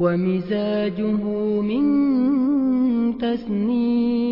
ومزاجه من تسنيم